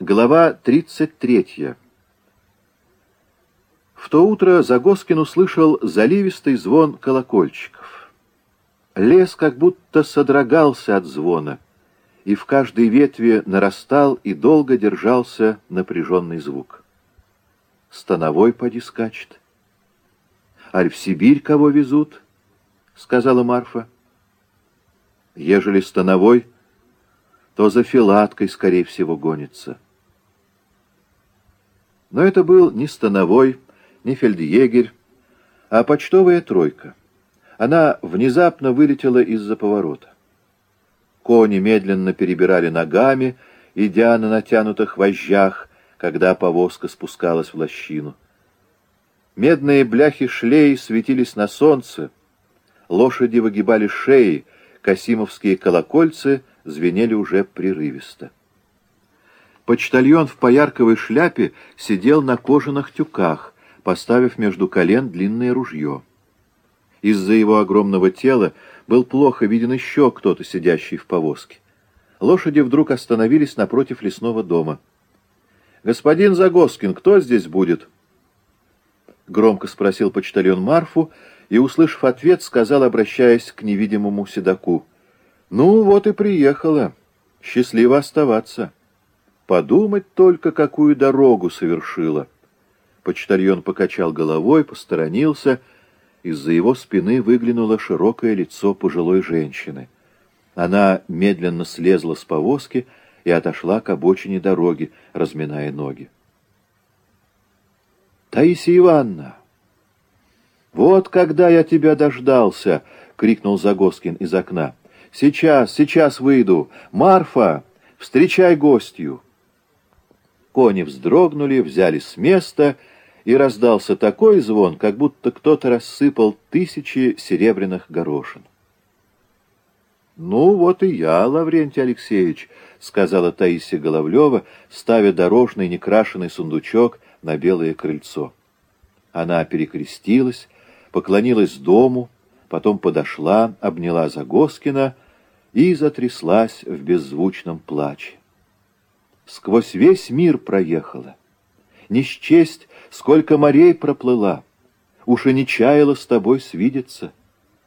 Глава 33. В то утро Загоскин услышал заливистый звон колокольчиков. Лес как будто содрогался от звона, и в каждой ветви нарастал и долго держался напряженный звук. Становой поди скачет. «Аль в Сибирь кого везут?» — сказала Марфа. «Ежели становой, то за Филаткой, скорее всего, гонится». Но это был не становой, не фельдъегерь, а почтовая тройка. Она внезапно вылетела из-за поворота. Кони медленно перебирали ногами, идя на натянутых вожжах, когда повозка спускалась в лощину. Медные бляхи шлей светились на солнце, лошади выгибали шеи, касимовские колокольцы звенели уже прерывисто. Почтальон в поярковой шляпе сидел на кожаных тюках, поставив между колен длинное ружье. Из-за его огромного тела был плохо виден еще кто-то, сидящий в повозке. Лошади вдруг остановились напротив лесного дома. «Господин Загоскин, кто здесь будет?» Громко спросил почтальон Марфу и, услышав ответ, сказал, обращаясь к невидимому седаку. «Ну, вот и приехала. Счастливо оставаться». Подумать только, какую дорогу совершила. Почтальон покачал головой, посторонился. Из-за его спины выглянуло широкое лицо пожилой женщины. Она медленно слезла с повозки и отошла к обочине дороги, разминая ноги. «Таисия Ивановна!» «Вот когда я тебя дождался!» — крикнул Загоскин из окна. «Сейчас, сейчас выйду! Марфа, встречай гостью!» Кони вздрогнули, взяли с места, и раздался такой звон, как будто кто-то рассыпал тысячи серебряных горошин. «Ну, вот и я, Лаврентий Алексеевич», — сказала Таисия Головлева, ставя дорожный некрашенный сундучок на белое крыльцо. Она перекрестилась, поклонилась дому, потом подошла, обняла Загоскина и затряслась в беззвучном плаче сквозь весь мир проехала. Не счесть, сколько морей проплыла, уж и не чаяла с тобой свидеться.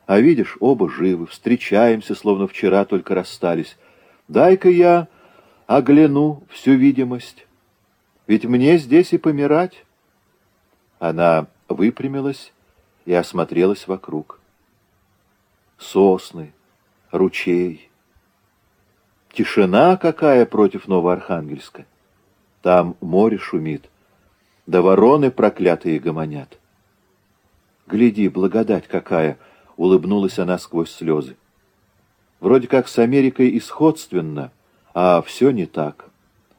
А видишь, оба живы, встречаемся, словно вчера только расстались. Дай-ка я огляну всю видимость, ведь мне здесь и помирать. Она выпрямилась и осмотрелась вокруг. Сосны, ручей, Тишина какая против Новоархангельска. Там море шумит, да вороны проклятые гомонят. Гляди, благодать какая! — улыбнулась она сквозь слезы. Вроде как с Америкой исходственно, а все не так.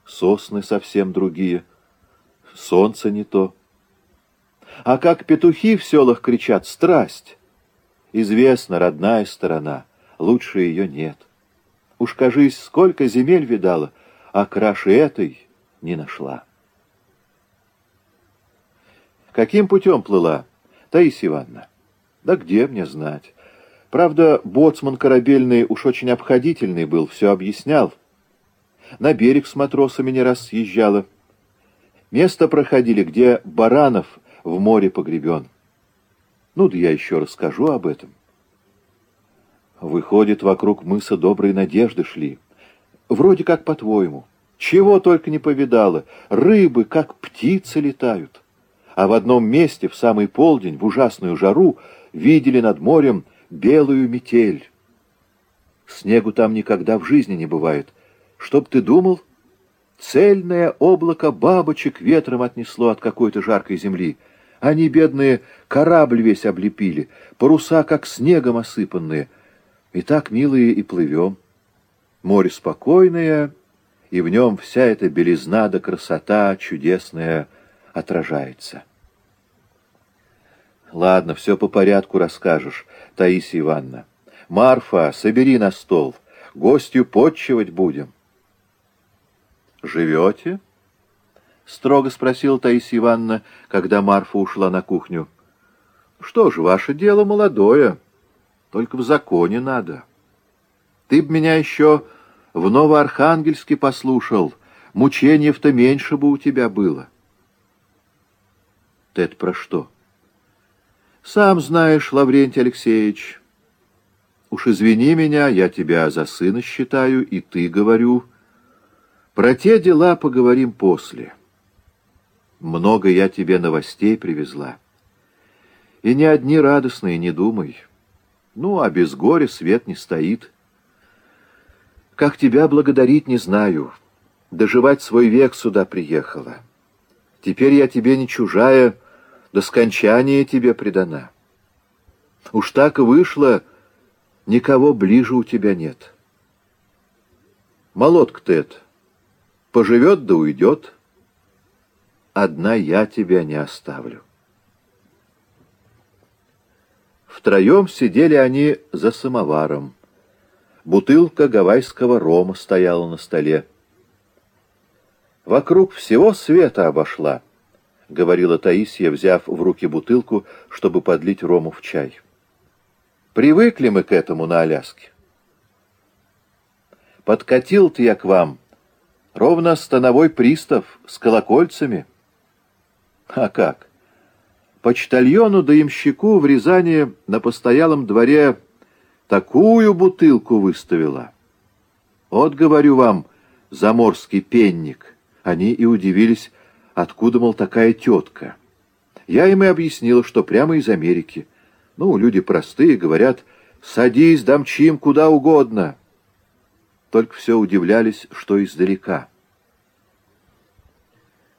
Сосны совсем другие, солнце не то. А как петухи в селах кричат «Страсть!» Известна родная сторона, лучше ее нет. Уж, кажись, сколько земель видала, а краше этой не нашла. Каким путем плыла, Таисия Ивановна? Да где мне знать? Правда, боцман корабельный уж очень обходительный был, все объяснял. На берег с матросами не раз съезжала. Место проходили, где Баранов в море погребен. Ну да я еще расскажу об этом. Выходит, вокруг мыса Доброй Надежды шли. Вроде как по-твоему. Чего только не повидала. Рыбы, как птицы, летают. А в одном месте, в самый полдень, в ужасную жару, видели над морем белую метель. Снегу там никогда в жизни не бывает. Чтоб ты думал, цельное облако бабочек ветром отнесло от какой-то жаркой земли. Они, бедные, корабль весь облепили, паруса как снегом осыпанные — и так, милые, и плывем. Море спокойное, и в нем вся эта белизна да красота чудесная отражается. Ладно, все по порядку расскажешь, Таисия Ивановна. Марфа, собери на стол, гостью подчивать будем. Живете? Строго спросила Таисия Ивановна, когда Марфа ушла на кухню. Что ж, ваше дело молодое. Только в законе надо. Ты б меня еще в Новоархангельске послушал, мучениев-то меньше бы у тебя было. Ты это про что? Сам знаешь, Лаврентий Алексеевич. Уж извини меня, я тебя за сына считаю, и ты говорю. Про те дела поговорим после. Много я тебе новостей привезла. И не одни радостные, не думай. Ну, а без горя свет не стоит. Как тебя благодарить, не знаю. Доживать свой век сюда приехала. Теперь я тебе не чужая, до скончания тебе предана. Уж так и вышло, никого ближе у тебя нет. Молотка ты это, поживет да уйдет. Одна я тебя не оставлю. Втроем сидели они за самоваром. Бутылка гавайского рома стояла на столе. «Вокруг всего света обошла», — говорила Таисия, взяв в руки бутылку, чтобы подлить рому в чай. «Привыкли мы к этому на Аляске. Подкатил-то я к вам, ровно становой пристав с колокольцами. А как? Почтальону да имщику в Рязани на постоялом дворе Такую бутылку выставила. Вот, говорю вам, заморский пенник. Они и удивились, откуда, мол, такая тетка. Я им и объяснила, что прямо из Америки. Ну, люди простые, говорят, садись, дамчим куда угодно. Только все удивлялись, что издалека.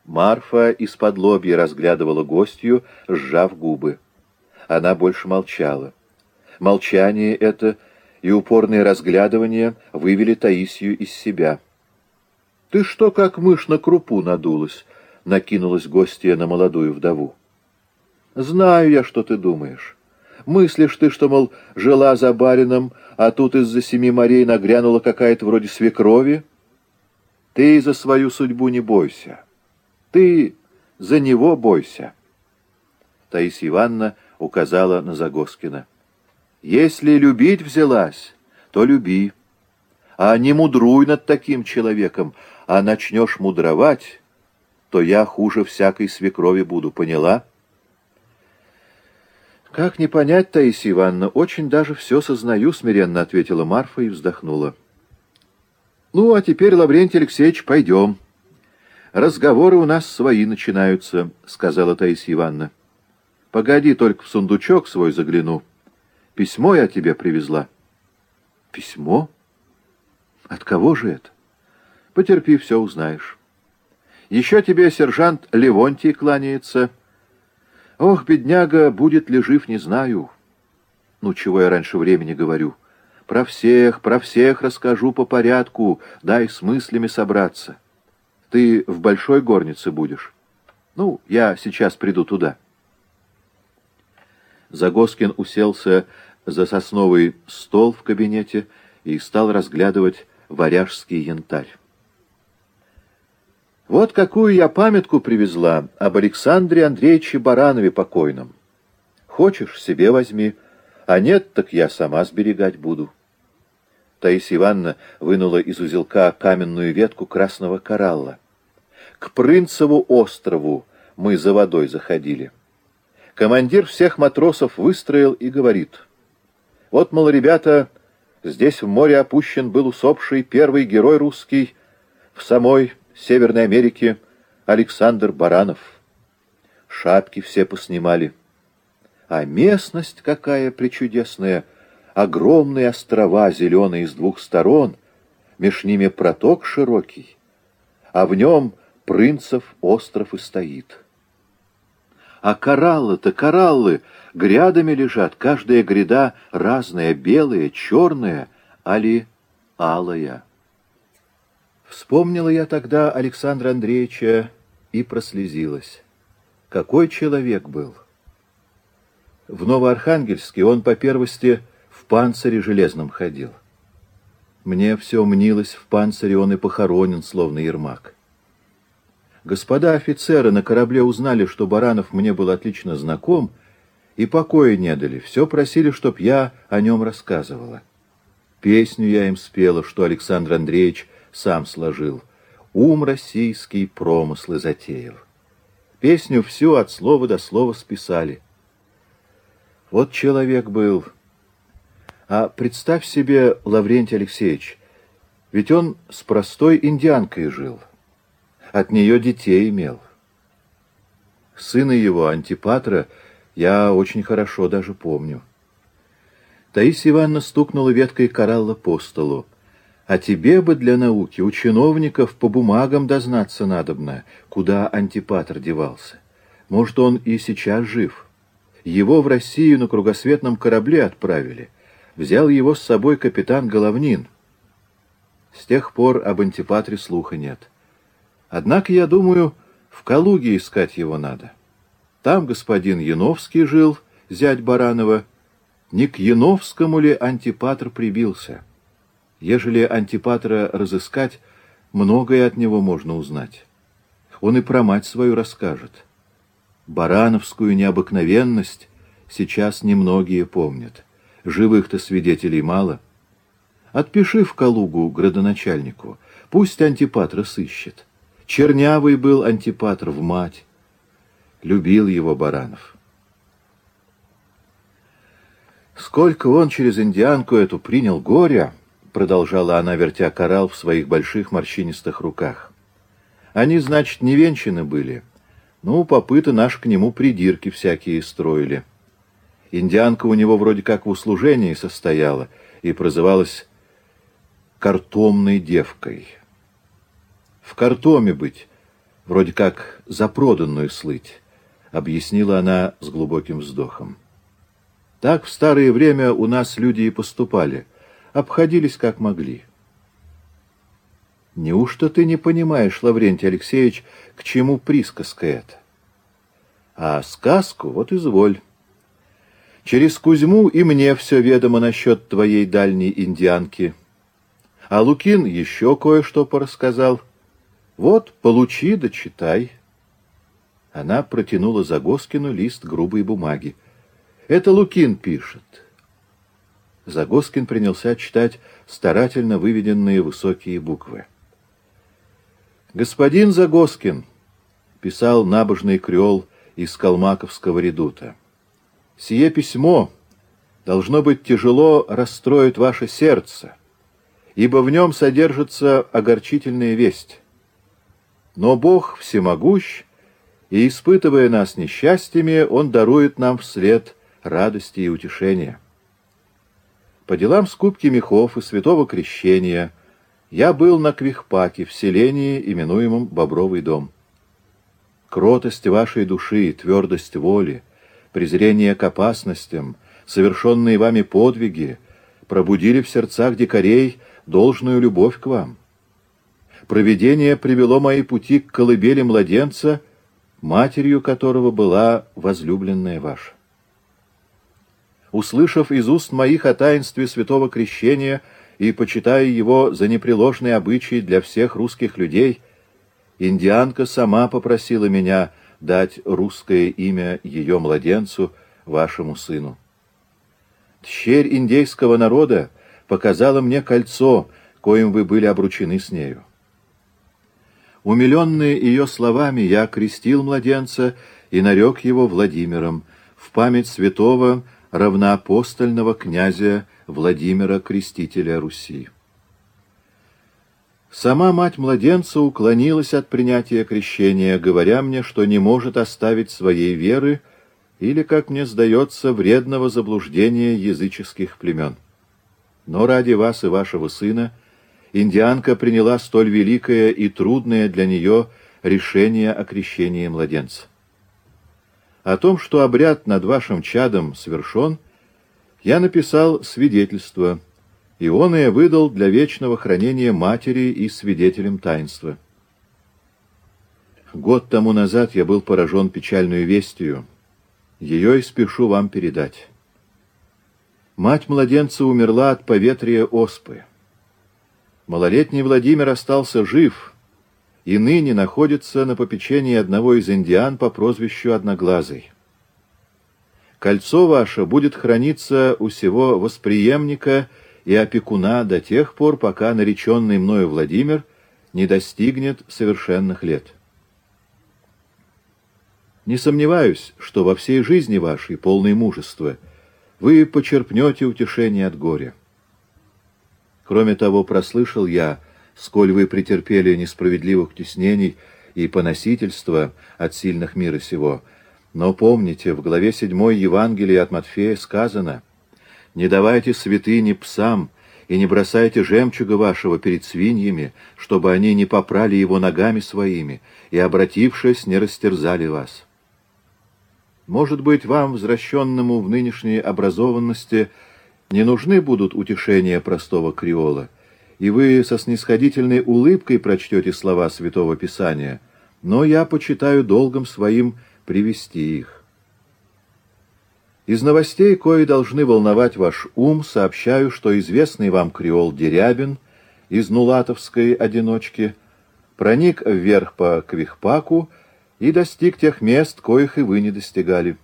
Марфа из-под лобья разглядывала гостью, сжав губы. Она больше молчала. Молчание это и упорное разглядывание вывели Таисию из себя. — Ты что, как мышь на крупу надулась? — накинулась гостья на молодую вдову. — Знаю я, что ты думаешь. Мыслишь ты, что, мол, жила за барином, а тут из-за семи морей нагрянула какая-то вроде свекрови? Ты за свою судьбу не бойся. Ты за него бойся. Таисия Ивановна указала на Загоскина. Если любить взялась, то люби. А не мудруй над таким человеком, а начнешь мудровать, то я хуже всякой свекрови буду, поняла? Как не понять, Таисия Ивановна, очень даже все сознаю, смиренно ответила Марфа и вздохнула. Ну, а теперь, Лаврентий Алексеевич, пойдем. Разговоры у нас свои начинаются, сказала Таисия Ивановна. Погоди, только в сундучок свой загляну. Письмо я тебе привезла. Письмо? От кого же это? Потерпи, все узнаешь. Еще тебе сержант Левонтий кланяется. Ох, бедняга, будет ли жив, не знаю. Ну, чего я раньше времени говорю. Про всех, про всех расскажу по порядку, дай с мыслями собраться. Ты в большой горнице будешь? Ну, я сейчас приду туда. Загоскин уселся за сосновый стол в кабинете и стал разглядывать варяжский янтарь. Вот какую я памятку привезла об Александре Андреевиче Баранове покойном. Хочешь, себе возьми, а нет, так я сама сберегать буду. Таисия Ивановна вынула из узелка каменную ветку красного коралла. К Принцеву острову мы за водой заходили. Командир всех матросов выстроил и говорит — вот, мол, ребята, здесь в море опущен был усопший первый герой русский в самой Северной Америке Александр Баранов. Шапки все поснимали. А местность какая причудесная! Огромные острова, зеленые с двух сторон, меж ними проток широкий, а в нем принцев остров и стоит. А кораллы-то, кораллы, грядами лежат, каждая гряда разная, белая, черная, али алая. Вспомнила я тогда Александра Андреевича и прослезилась. Какой человек был! В Новоархангельске он по первости в панцире железном ходил. Мне все мнилось, в панцире он и похоронен, словно Ермак. Господа офицеры на корабле узнали, что Баранов мне был отлично знаком, и покоя не дали, все просили, чтоб я о нем рассказывала. Песню я им спела, что Александр Андреевич сам сложил. ум российский промыслы затеял. Песню всю от слова до слова списали. Вот человек был. А представь себе, Лаврентий Алексеевич, ведь он с простой индианкой жил. От нее детей имел. Сына его, Антипатра, я очень хорошо даже помню. Таисия Ивановна стукнула веткой коралла по столу. А тебе бы для науки у чиновников по бумагам дознаться надобно, куда антипатр девался. Может, он и сейчас жив. Его в Россию на кругосветном корабле отправили. Взял его с собой капитан Головнин. С тех пор об антипатре слуха нет. Однако, я думаю, в Калуге искать его надо. Там господин Яновский жил, зять Баранова. Не к Яновскому ли антипатр прибился?» Ежели Антипатра разыскать, многое от него можно узнать. Он и про мать свою расскажет. Барановскую необыкновенность сейчас немногие помнят. Живых-то свидетелей мало. Отпиши в Калугу градоначальнику, пусть Антипатра сыщет. Чернявый был Антипатр в мать. Любил его Баранов. Сколько он через индианку эту принял горя, — продолжала она, вертя коралл в своих больших морщинистых руках. «Они, значит, не венчаны были. Ну, попыты наши к нему придирки всякие строили. Индианка у него вроде как в услужении состояла и прозывалась картомной девкой. В картоме быть, вроде как запроданную слыть», — объяснила она с глубоким вздохом. «Так в старое время у нас люди и поступали» обходились как могли. Неужто ты не понимаешь, Лаврентий Алексеевич, к чему присказка эта? А сказку вот изволь. Через Кузьму и мне все ведомо насчет твоей дальней индианки. А Лукин еще кое-что порассказал. Вот, получи да читай. Она протянула Загоскину лист грубой бумаги. Это Лукин пишет. Загоскин принялся читать старательно выведенные высокие буквы. «Господин Загоскин», — писал набожный крёл из калмаковского редута, — «сие письмо, должно быть, тяжело расстроит ваше сердце, ибо в нем содержится огорчительная весть. Но Бог всемогущ, и, испытывая нас несчастьями, Он дарует нам вслед радости и утешения». По делам скупки мехов и святого крещения я был на Квихпаке, в селении, именуемом Бобровый дом. Кротость вашей души, твердость воли, презрение к опасностям, совершенные вами подвиги пробудили в сердцах дикарей должную любовь к вам. Провидение привело мои пути к колыбели младенца, матерью которого была возлюбленная ваша услышав из уст моих о таинстве святого крещения и почитая его за непреложный обычай для всех русских людей, индианка сама попросила меня дать русское имя ее младенцу, вашему сыну. Тщерь индейского народа показала мне кольцо, коим вы были обручены с нею. Умиленный ее словами, я крестил младенца и нарек его Владимиром в память святого равноапостольного князя Владимира Крестителя Руси. Сама мать младенца уклонилась от принятия крещения, говоря мне, что не может оставить своей веры или, как мне сдается, вредного заблуждения языческих племен. Но ради вас и вашего сына индианка приняла столь великое и трудное для нее решение о крещении младенца. О том, что обряд над вашим чадом совершен, я написал свидетельство, и он и выдал для вечного хранения матери и свидетелем таинства. Год тому назад я был поражен печальную вестью. Ее и спешу вам передать. Мать младенца умерла от поветрия оспы. Малолетний Владимир остался жив — и ныне находится на попечении одного из индиан по прозвищу Одноглазый. Кольцо ваше будет храниться у сего восприемника и опекуна до тех пор, пока нареченный мною Владимир не достигнет совершенных лет. Не сомневаюсь, что во всей жизни вашей, полной мужества, вы почерпнете утешение от горя. Кроме того, прослышал я, сколь вы претерпели несправедливых теснений и поносительства от сильных мира сего. Но помните, в главе 7 Евангелия от Матфея сказано «Не давайте святыни псам, и не бросайте жемчуга вашего перед свиньями, чтобы они не попрали его ногами своими, и, обратившись, не растерзали вас». Может быть, вам, возвращенному в нынешней образованности, не нужны будут утешения простого креола, и вы со снисходительной улыбкой прочтете слова Святого Писания, но я почитаю долгом своим привести их. Из новостей, кои должны волновать ваш ум, сообщаю, что известный вам креол Дерябин из Нулатовской одиночки проник вверх по Квихпаку и достиг тех мест, коих и вы не достигали.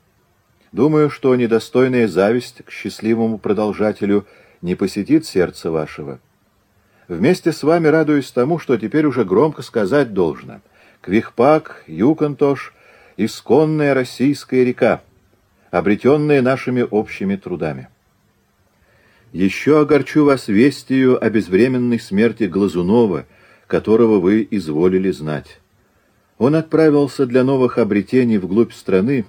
Думаю, что недостойная зависть к счастливому продолжателю не посетит сердце вашего. Вместе с вами радуюсь тому, что теперь уже громко сказать должно. Квихпак, Юкантош — исконная российская река, обретенная нашими общими трудами. Еще огорчу вас вестью о безвременной смерти Глазунова, которого вы изволили знать. Он отправился для новых обретений вглубь страны,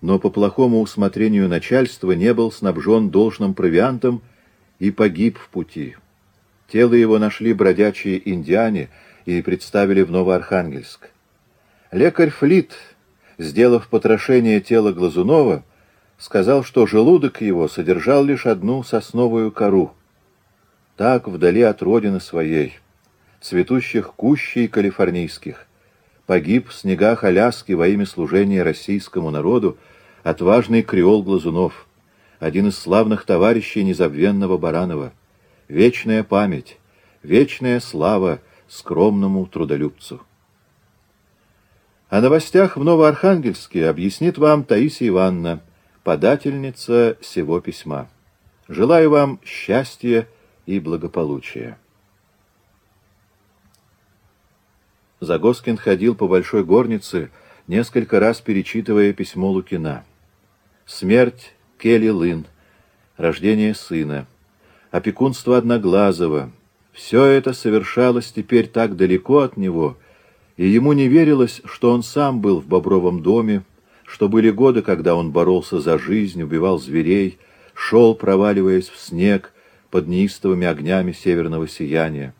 но по плохому усмотрению начальства не был снабжен должным провиантом и погиб в пути. Тело его нашли бродячие индиане и представили в Новоархангельск. Лекарь Флит, сделав потрошение тела Глазунова, сказал, что желудок его содержал лишь одну сосновую кору. Так, вдали от родины своей, цветущих кущей калифорнийских, погиб в снегах Аляски во имя служения российскому народу отважный креол Глазунов, один из славных товарищей незабвенного Баранова. Вечная память, вечная слава скромному трудолюбцу. О новостях в Новоархангельске объяснит вам Таисия Ивановна, подательница сего письма. Желаю вам счастья и благополучия. Загоскин ходил по большой горнице, несколько раз перечитывая письмо Лукина. Смерть Келли Лын, рождение сына, опекунство Одноглазого — все это совершалось теперь так далеко от него, и ему не верилось, что он сам был в Бобровом доме, что были годы, когда он боролся за жизнь, убивал зверей, шел, проваливаясь в снег под неистовыми огнями северного сияния.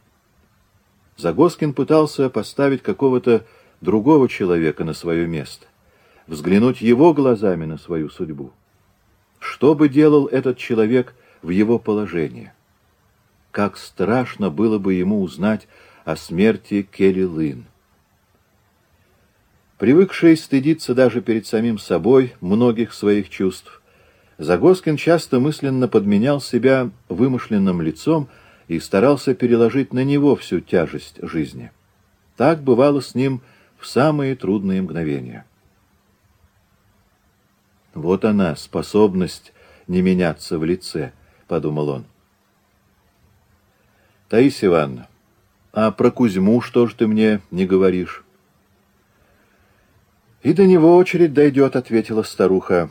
Загоскин пытался поставить какого-то другого человека на свое место, взглянуть его глазами на свою судьбу. Что бы делал этот человек в его положении? Как страшно было бы ему узнать о смерти Келли Лын. Привыкший стыдиться даже перед самим собой многих своих чувств, Загоскин часто мысленно подменял себя вымышленным лицом, и старался переложить на него всю тяжесть жизни. Так бывало с ним в самые трудные мгновения. «Вот она, способность не меняться в лице», — подумал он. «Таисия Ивановна, а про Кузьму что ж ты мне не говоришь?» «И до него очередь дойдет», — ответила старуха.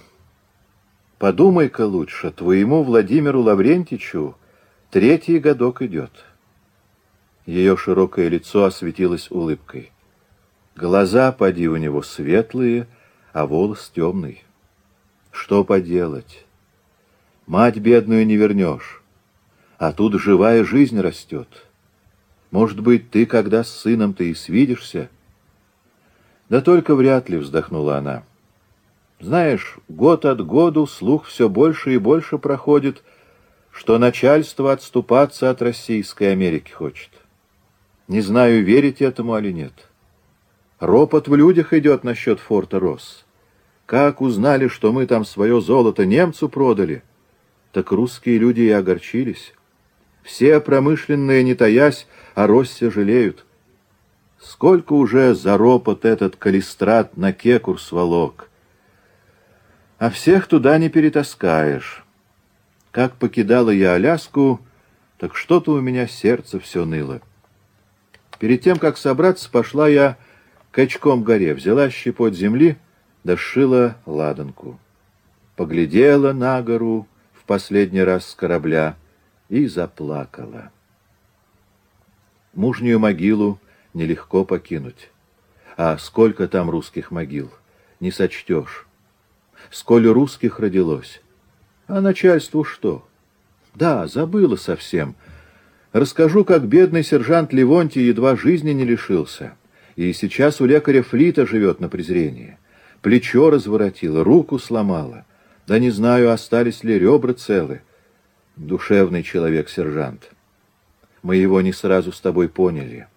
«Подумай-ка лучше, твоему Владимиру Лаврентичу Третий годок идет. Ее широкое лицо осветилось улыбкой. Глаза, поди, у него светлые, а волос темный. Что поделать? Мать бедную не вернешь, а тут живая жизнь растет. Может быть, ты, когда с сыном ты и свидишься? Да только вряд ли, вздохнула она. Знаешь, год от году слух все больше и больше проходит, что начальство отступаться от Российской Америки хочет. Не знаю, верить этому или нет. Ропот в людях идет насчет форта Росс. Как узнали, что мы там свое золото немцу продали, так русские люди и огорчились. Все промышленные, не таясь, о Россе жалеют. Сколько уже за ропот этот калистрат на кекур сволок. А всех туда не перетаскаешь. Как покидала я Аляску, так что-то у меня сердце все ныло. Перед тем, как собраться, пошла я к очком горе, взяла щепот земли, дошила ладанку. Поглядела на гору в последний раз с корабля и заплакала. Мужнюю могилу нелегко покинуть. А сколько там русских могил, не сочтешь. Сколь русских родилось. А начальству что? Да, забыла совсем. Расскажу, как бедный сержант Левонтий едва жизни не лишился. И сейчас у лекаря Флита живет на презрении. Плечо разворотило, руку сломало. Да не знаю, остались ли ребра целы. Душевный человек, сержант. Мы его не сразу с тобой поняли.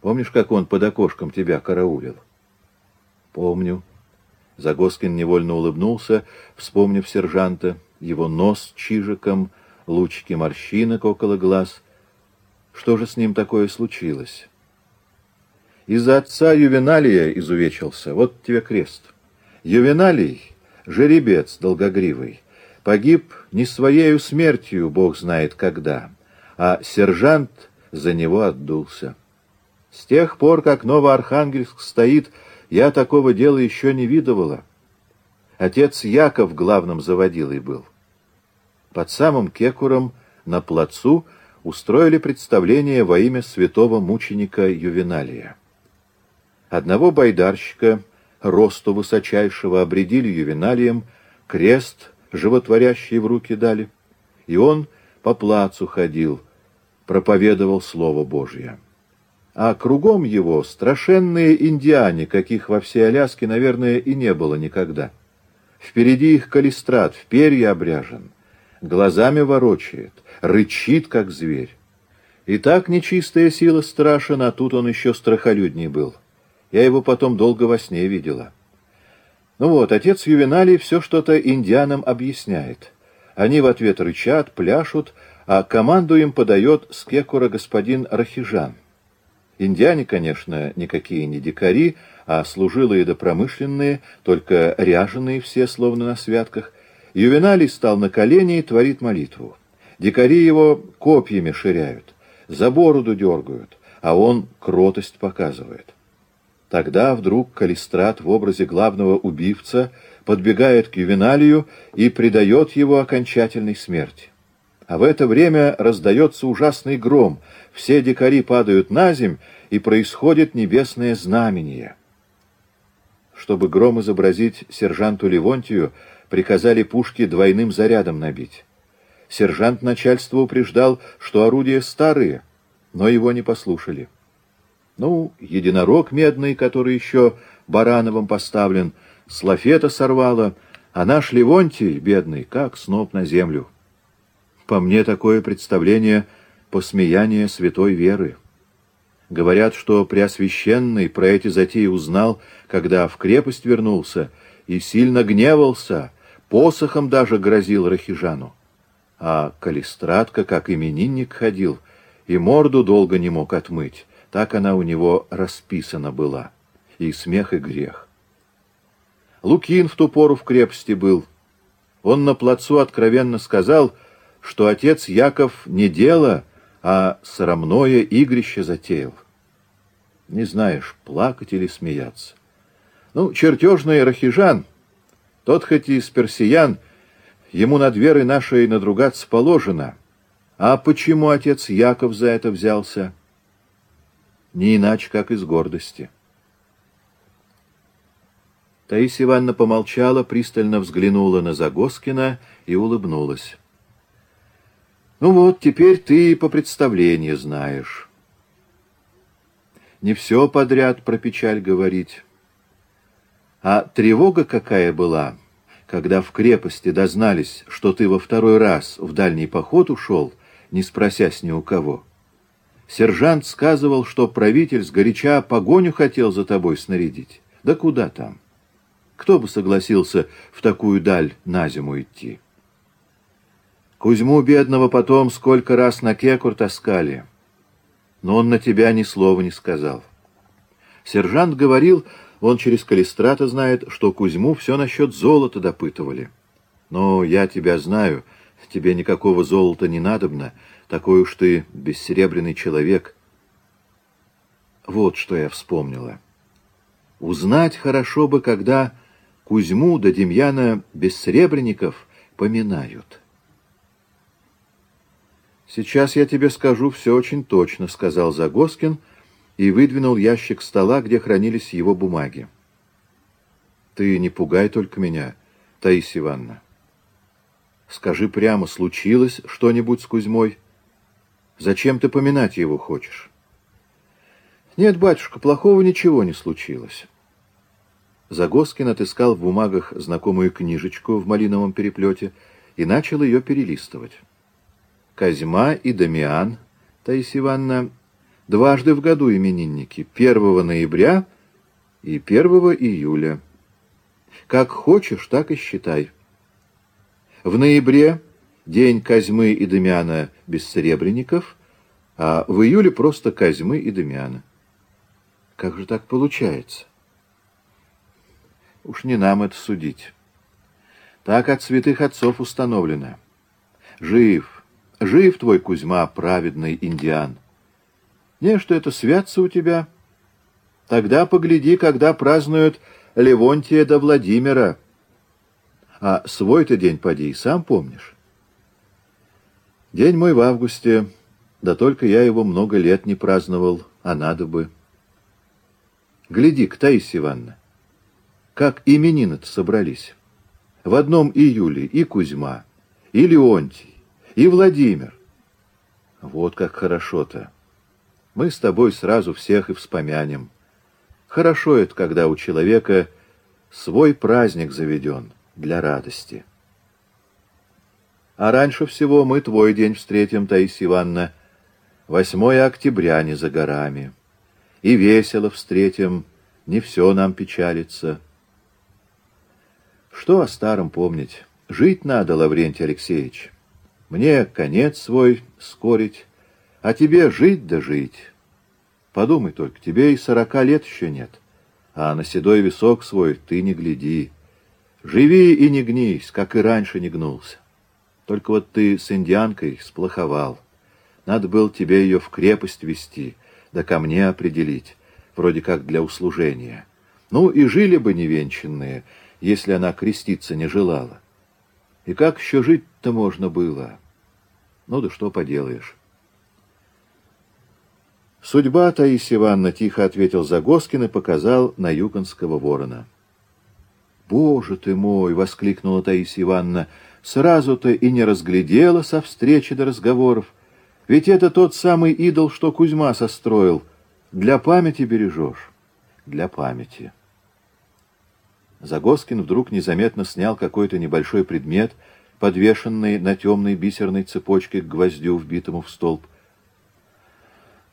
Помнишь, как он под окошком тебя караулил? Помню. Загоскин невольно улыбнулся, вспомнив сержанта, его нос чижиком, лучики морщинок около глаз. Что же с ним такое случилось? Из-за отца Ювеналия изувечился. Вот тебе крест. Ювеналий, жеребец долгогривый, погиб не своею смертью, бог знает когда, а сержант за него отдулся. С тех пор, как Новоархангельск стоит, я такого дела еще не видывала. Отец Яков главным заводилой был. Под самым Кекуром на плацу устроили представление во имя святого мученика Ювеналия. Одного байдарщика, росту высочайшего, обредили Ювеналием, крест животворящий в руки дали, и он по плацу ходил, проповедовал Слово Божье а кругом его страшенные индиане, каких во всей Аляске, наверное, и не было никогда. Впереди их калистрат, в перья обряжен, глазами ворочает, рычит, как зверь. И так нечистая сила страшен, а тут он еще страхолюдней был. Я его потом долго во сне видела. Ну вот, отец Ювеналий все что-то индианам объясняет. Они в ответ рычат, пляшут, а команду им подает с кекура господин Рахижан. Индиане, конечно, никакие не дикари, а служилые да промышленные, только ряженые все, словно на святках. Ювеналий стал на колени и творит молитву. Дикари его копьями ширяют, за бороду дергают, а он кротость показывает. Тогда вдруг Калистрат в образе главного убивца подбегает к Ювеналию и предает его окончательной смерти. А в это время раздается ужасный гром, все дикари падают на земь, и происходит небесное знамение. Чтобы гром изобразить сержанту Левонтию, приказали пушки двойным зарядом набить. Сержант начальство упреждал, что орудия старые, но его не послушали. Ну, единорог медный, который еще Барановым поставлен, с лафета сорвало, а наш Левонтий, бедный, как сноп на землю. По мне такое представление — посмеяние святой веры. Говорят, что Преосвященный про эти затеи узнал, когда в крепость вернулся, и сильно гневался, посохом даже грозил Рахижану. А Калистратка, как именинник, ходил, и морду долго не мог отмыть, так она у него расписана была, и смех, и грех. Лукин в ту пору в крепости был. Он на плацу откровенно сказал — что отец Яков не дело, а срамное игрище затеял. Не знаешь, плакать или смеяться. Ну, чертежный Рахижан, тот хоть и из персиян, ему над верой нашей надругаться положено. А почему отец Яков за это взялся? Не иначе, как из гордости. Таисия Ивановна помолчала, пристально взглянула на Загоскина и улыбнулась. Ну вот, теперь ты по представлению знаешь. Не все подряд про печаль говорить. А тревога какая была, когда в крепости дознались, что ты во второй раз в дальний поход ушел, не спросясь ни у кого. Сержант сказывал, что правитель сгоряча погоню хотел за тобой снарядить. Да куда там? Кто бы согласился в такую даль на зиму идти? Кузьму бедного потом сколько раз на кекур таскали, но он на тебя ни слова не сказал. Сержант говорил, он через калистрата знает, что Кузьму все насчет золота допытывали. Но я тебя знаю, тебе никакого золота не надобно, такой уж ты бессеребряный человек. Вот что я вспомнила. Узнать хорошо бы, когда Кузьму да Демьяна Бессребренников поминают. «Сейчас я тебе скажу все очень точно», — сказал Загоскин и выдвинул ящик стола, где хранились его бумаги. «Ты не пугай только меня, Таисия Ивановна. Скажи прямо, случилось что-нибудь с Кузьмой? Зачем ты поминать его хочешь?» «Нет, батюшка, плохого ничего не случилось». Загоскин отыскал в бумагах знакомую книжечку в малиновом переплете и начал ее перелистывать. Козьма и Дамиан, Таисия Ивановна, дважды в году именинники, 1 ноября и 1 июля. Как хочешь, так и считай. В ноябре день Козьмы и Дамиана Бессеребренников, а в июле просто Козьмы и Дамиана. Как же так получается? Уж не нам это судить. Так от святых отцов установлено. Жив, Жив твой Кузьма, праведный индиан. Не, что это святца у тебя? Тогда погляди, когда празднуют Левонтия до Владимира. А свой-то день поди, сам помнишь. День мой в августе, да только я его много лет не праздновал, а надо бы. Гляди-ка, Таисия Ивановна, как именины-то собрались. В одном июле и Кузьма, и Леонтий, и Владимир. Вот как хорошо-то. Мы с тобой сразу всех и вспомянем. Хорошо это, когда у человека свой праздник заведен для радости. А раньше всего мы твой день встретим, Таисия Ивановна, 8 октября не за горами. И весело встретим, не все нам печалится. Что о старом помнить? Жить надо, Лаврентий Алексеевич. Мне конец свой скорить, а тебе жить да жить. Подумай только, тебе и сорока лет еще нет, а на седой висок свой ты не гляди. Живи и не гнись, как и раньше не гнулся. Только вот ты с индианкой сплоховал. Надо было тебе ее в крепость вести, да ко мне определить, вроде как для услужения. Ну и жили бы невенчанные, если она креститься не желала. И как еще жить-то можно было? Ну да что поделаешь. Судьба, Таисия Ивановна, тихо ответил Загоскин и показал на юконского ворона. «Боже ты мой!» — воскликнула Таисия Ивановна. «Сразу-то и не разглядела со встречи до разговоров. Ведь это тот самый идол, что Кузьма состроил. Для памяти бережешь?» «Для памяти». Загоскин вдруг незаметно снял какой-то небольшой предмет, подвешенный на темной бисерной цепочке к гвоздю, вбитому в столб.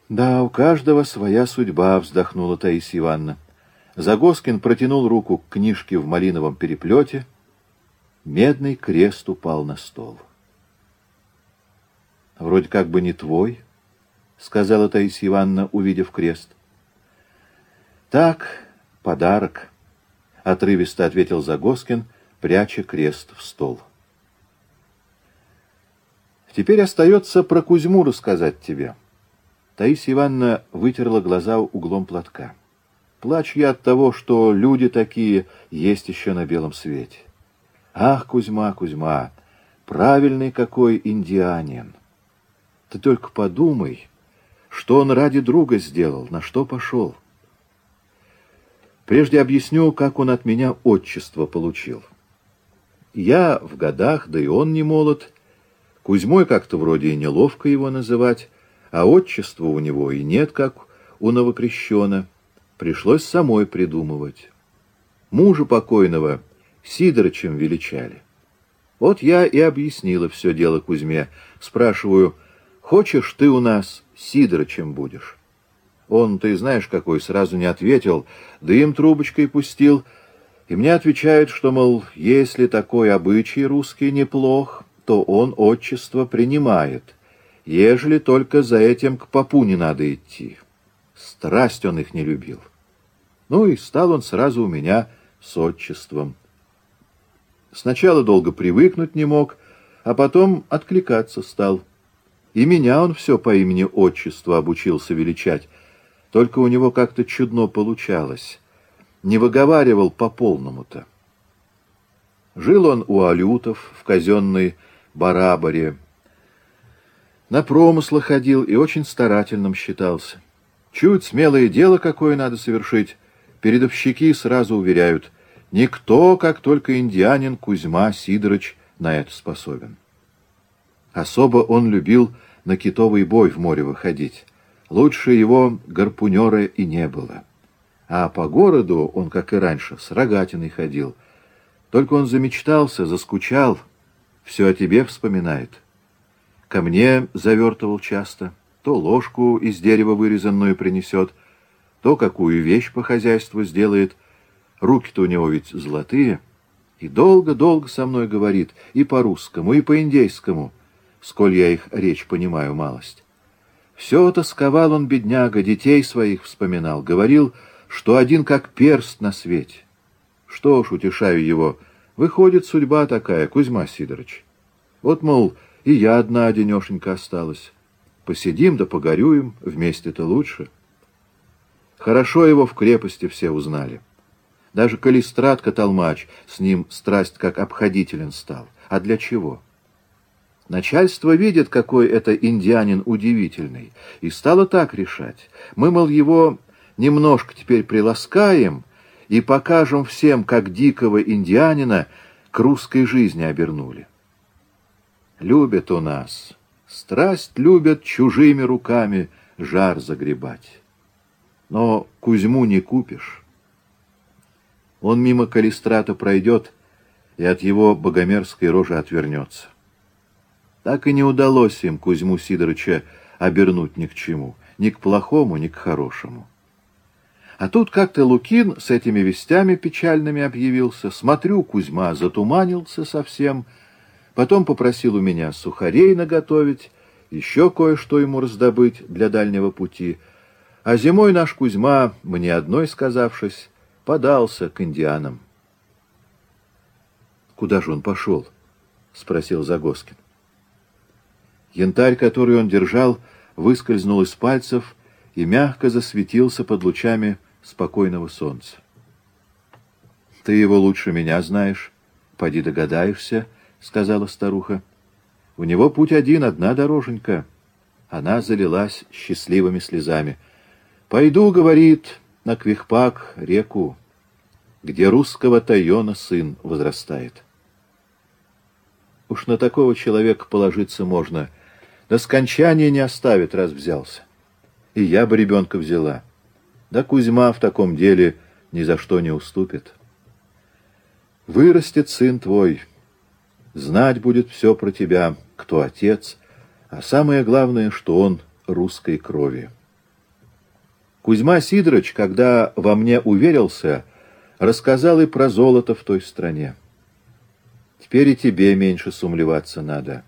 «Да, у каждого своя судьба», — вздохнула Таисия Ивановна. Загоскин протянул руку к книжке в малиновом переплете. Медный крест упал на стол. «Вроде как бы не твой», — сказала Таисия Ивановна, увидев крест. «Так, подарок» отрывисто ответил Загоскин, пряча крест в стол. Теперь остается про Кузьму рассказать тебе. Таисия Ивановна вытерла глаза углом платка. Плачу я от того, что люди такие есть еще на белом свете. Ах, Кузьма, Кузьма, правильный какой индианин. Ты только подумай, что он ради друга сделал, на что пошел. Прежде объясню, как он от меня отчество получил. Я в годах, да и он не молод. Кузьмой как-то вроде и неловко его называть, а отчества у него и нет, как у новокрещена. Пришлось самой придумывать. Мужа покойного Сидорычем величали. Вот я и объяснила все дело Кузьме. Спрашиваю, хочешь ты у нас Сидорычем будешь? Он, ты знаешь, какой, сразу не ответил, дым трубочкой пустил, и мне отвечают, что, мол, если такой обычай русский неплох, то он отчество принимает, ежели только за этим к попу не надо идти. Страсть он их не любил. Ну и стал он сразу у меня с отчеством. Сначала долго привыкнуть не мог, а потом откликаться стал. И меня он все по имени отчеству обучился величать, только у него как-то чудно получалось. Не выговаривал по-полному-то. Жил он у алютов в казенной барабаре. На промысла ходил и очень старательным считался. Чуть смелое дело какое надо совершить, передовщики сразу уверяют, никто, как только индианин Кузьма Сидорович, на это способен. Особо он любил на китовый бой в море выходить. Лучше его гарпунера и не было. А по городу он, как и раньше, с рогатиной ходил. Только он замечтался, заскучал, все о тебе вспоминает. Ко мне завертывал часто, то ложку из дерева вырезанную принесет, то какую вещь по хозяйству сделает. Руки-то у него ведь золотые. И долго-долго со мной говорит, и по-русскому, и по-индейскому, сколь я их речь понимаю малость. Все тосковал он, бедняга, детей своих вспоминал, говорил, что один как перст на свете. Что ж, утешаю его, выходит судьба такая, Кузьма Сидорович. Вот, мол, и я одна одинешенька осталась. Посидим да погорюем, вместе-то лучше. Хорошо его в крепости все узнали. Даже Калистрат-Каталмач с ним страсть как обходителен стал. А для чего? — Начальство видит, какой это индианин удивительный, и стало так решать. Мы, мол, его немножко теперь приласкаем и покажем всем, как дикого индианина к русской жизни обернули. Любят у нас, страсть любят чужими руками жар загребать. Но Кузьму не купишь. Он мимо Калистрата пройдет и от его богомерзкой рожи отвернется. Так и не удалось им Кузьму Сидорыча обернуть ни к чему, ни к плохому, ни к хорошему. А тут как-то Лукин с этими вестями печальными объявился. Смотрю, Кузьма затуманился совсем, потом попросил у меня сухарей наготовить, еще кое-что ему раздобыть для дальнего пути. А зимой наш Кузьма, мне одной сказавшись, подался к индианам. — Куда же он пошел? — спросил Загоскин. Янтарь, который он держал, выскользнул из пальцев и мягко засветился под лучами спокойного солнца. — Ты его лучше меня знаешь. Поди догадаешься, — сказала старуха. — У него путь один, одна дороженька. Она залилась счастливыми слезами. — Пойду, — говорит, — на Квихпак, реку, где русского Тайона сын возрастает. Уж на такого человека положиться можно — до скончания не оставит, раз взялся. И я бы ребенка взяла. Да Кузьма в таком деле ни за что не уступит. Вырастет сын твой, знать будет все про тебя, кто отец, а самое главное, что он русской крови. Кузьма Сидорович, когда во мне уверился, рассказал и про золото в той стране. Теперь и тебе меньше сумлеваться надо.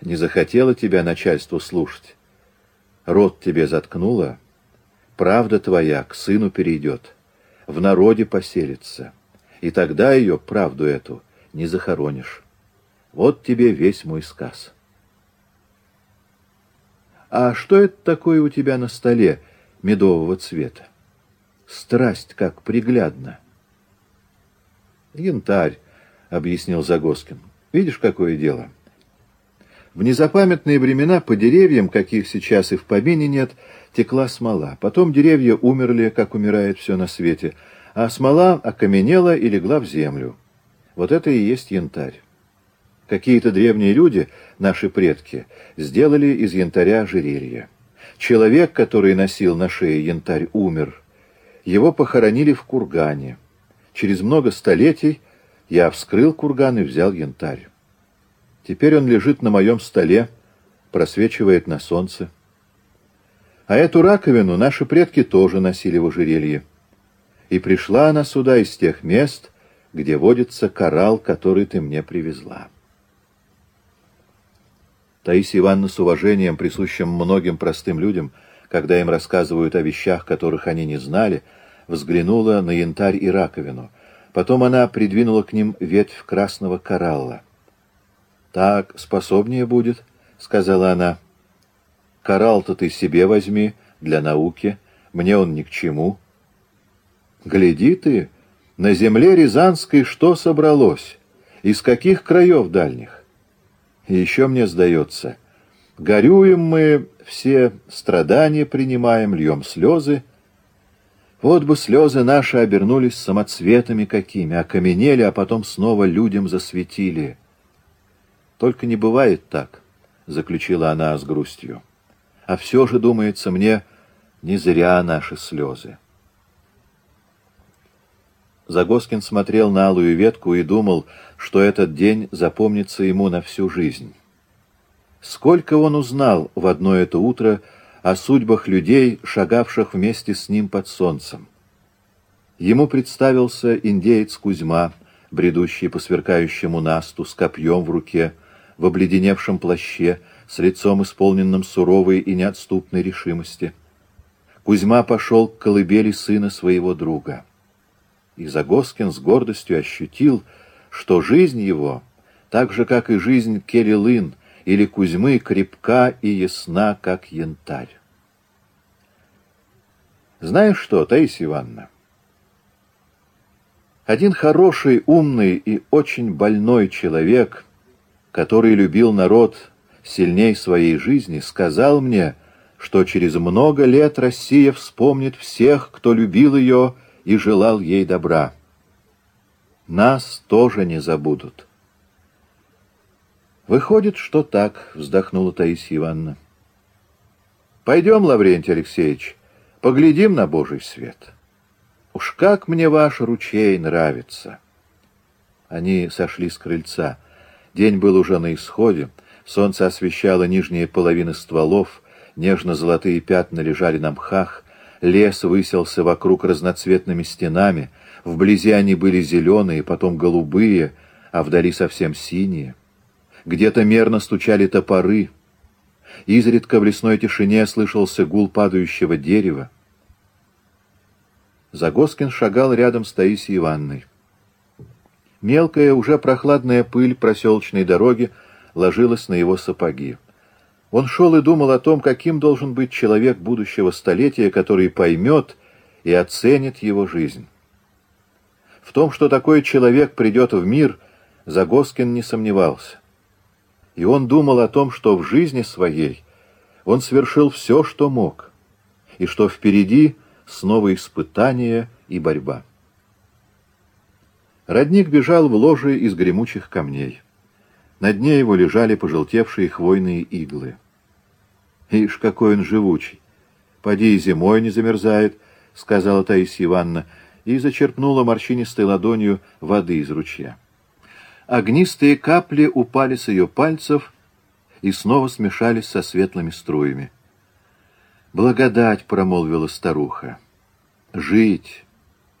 Не захотело тебя начальству слушать. Рот тебе заткнуло. Правда твоя к сыну перейдет. В народе поселится. И тогда ее, правду эту, не захоронишь. Вот тебе весь мой сказ. А что это такое у тебя на столе медового цвета? Страсть как приглядно. Янтарь, — объяснил Загоскин. Видишь, какое дело? — в незапамятные времена по деревьям, каких сейчас и в помине нет, текла смола. Потом деревья умерли, как умирает все на свете, а смола окаменела и легла в землю. Вот это и есть янтарь. Какие-то древние люди, наши предки, сделали из янтаря ожерелье. Человек, который носил на шее янтарь, умер. Его похоронили в кургане. Через много столетий я вскрыл курган и взял янтарь. Теперь он лежит на моем столе, просвечивает на солнце. А эту раковину наши предки тоже носили в ожерелье. И пришла она сюда из тех мест, где водится коралл, который ты мне привезла. Таисия Ивановна с уважением, присущим многим простым людям, когда им рассказывают о вещах, которых они не знали, взглянула на янтарь и раковину. Потом она придвинула к ним ветвь красного коралла. «Так способнее будет», — сказала она. «Коралл-то ты себе возьми, для науки, мне он ни к чему. Гляди ты, на земле Рязанской что собралось, из каких краев дальних? И еще мне сдается, горюем мы все, страдания принимаем, льем слезы, вот бы слезы наши обернулись самоцветами какими, окаменели, а потом снова людям засветили. Только не бывает так, — заключила она с грустью. А все же, думается мне, не зря наши слезы. Загоскин смотрел на алую ветку и думал, что этот день запомнится ему на всю жизнь. Сколько он узнал в одно это утро о судьбах людей, шагавших вместе с ним под солнцем. Ему представился индеец Кузьма, бредущий по сверкающему насту, с копьем в руке, в обледеневшем плаще, с лицом исполненным суровой и неотступной решимости. Кузьма пошел к колыбели сына своего друга. И Загоскин с гордостью ощутил, что жизнь его, так же, как и жизнь Келли Лын, или Кузьмы крепка и ясна, как янтарь. Знаешь что, Таисия Ивановна? Один хороший, умный и очень больной человек, который любил народ сильней своей жизни, сказал мне, что через много лет Россия вспомнит всех, кто любил ее и желал ей добра. Нас тоже не забудут. Выходит, что так, вздохнула Таисия Ивановна. Пойдем, Лаврентий Алексеевич, поглядим на Божий свет. Уж как мне ваш ручей нравится. Они сошли с крыльца. День был уже на исходе. Солнце освещало нижние половины стволов, нежно-золотые пятна лежали на мхах, лес выселся вокруг разноцветными стенами, вблизи они были зеленые, потом голубые, а вдали совсем синие. Где-то мерно стучали топоры. Изредка в лесной тишине слышался гул падающего дерева. Загоскин шагал рядом с Таисией Ивановной. Мелкая, уже прохладная пыль проселочной дороги ложилась на его сапоги. Он шел и думал о том, каким должен быть человек будущего столетия, который поймет и оценит его жизнь. В том, что такой человек придет в мир, Загоскин не сомневался и он думал о том, что в жизни своей он совершил все, что мог, и что впереди снова испытания и борьба. Родник бежал в ложе из гремучих камней. На дне его лежали пожелтевшие хвойные иглы. «Ишь, какой он живучий! Поди и зимой не замерзает», — сказала Таисия Ивановна, и зачерпнула морщинистой ладонью воды из ручья. Огнистые капли упали с ее пальцев и снова смешались со светлыми струями. «Благодать!» — промолвила старуха. «Жить!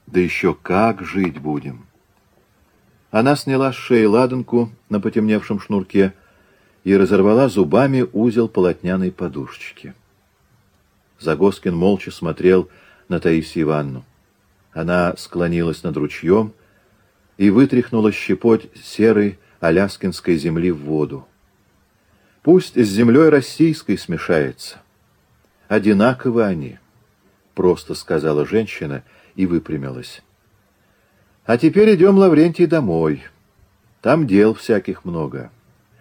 Да еще как жить будем!» Она сняла с шеи ладанку на потемневшем шнурке и разорвала зубами узел полотняной подушечки. Загоскин молча смотрел на Таисию Ивановну. Она склонилась над ручьем, и вытряхнула щепоть серой аляскинской земли в воду. Пусть с землей российской смешается. Одинаковы они, — просто сказала женщина и выпрямилась. А теперь идем, Лаврентий, домой. Там дел всяких много.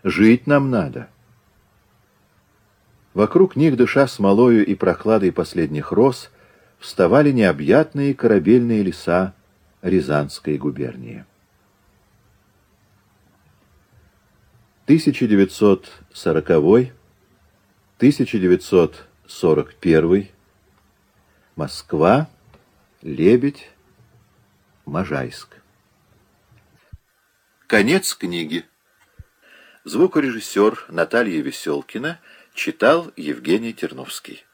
Жить нам надо. Вокруг них, дыша смолою и прохладой последних роз, вставали необъятные корабельные леса, Рязанской губернии. 1940-1941 Москва, Лебедь, Можайск. Конец книги. Звукорежиссер Наталья Веселкина читал Евгений Терновский.